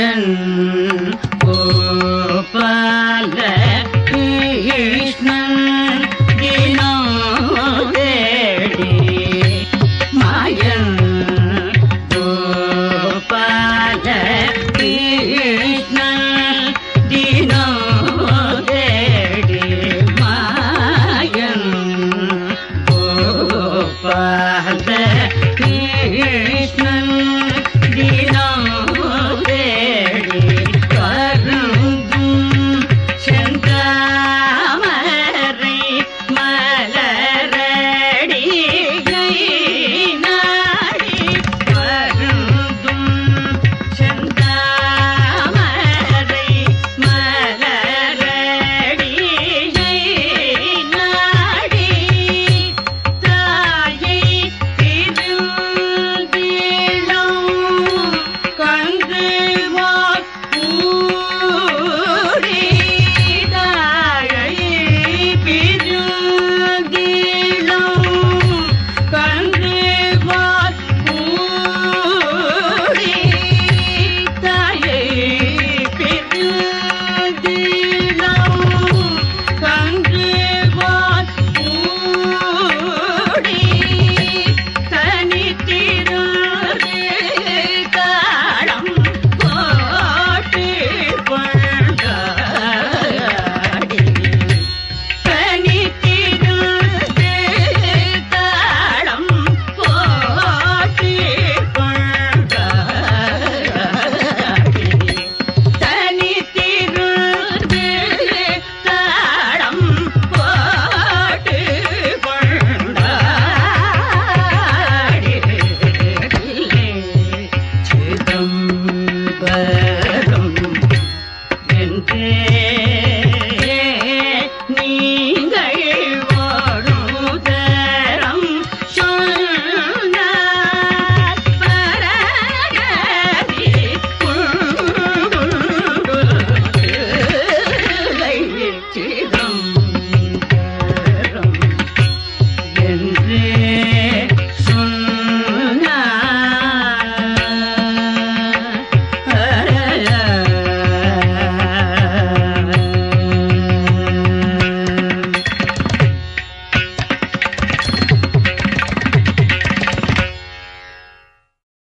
என் கோபால கிருஷ்ணன் தினம் தேடி மாயன் கோபால கிருஷ்ணன் தினம் தேடி மாயன் கோபால